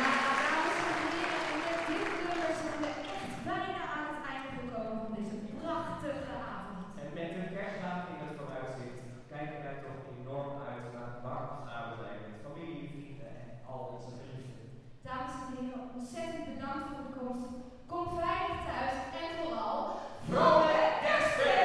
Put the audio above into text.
Ja, dames en heren, met veel kunders zijn echt bijna aan het einde gekomen van deze prachtige avond. En met een kerstdagen in het vooruitzicht kijken wij toch enorm uit naar het markt, samenleven met familie, vrienden en al onze vrienden. Dames en heren, ontzettend bedankt.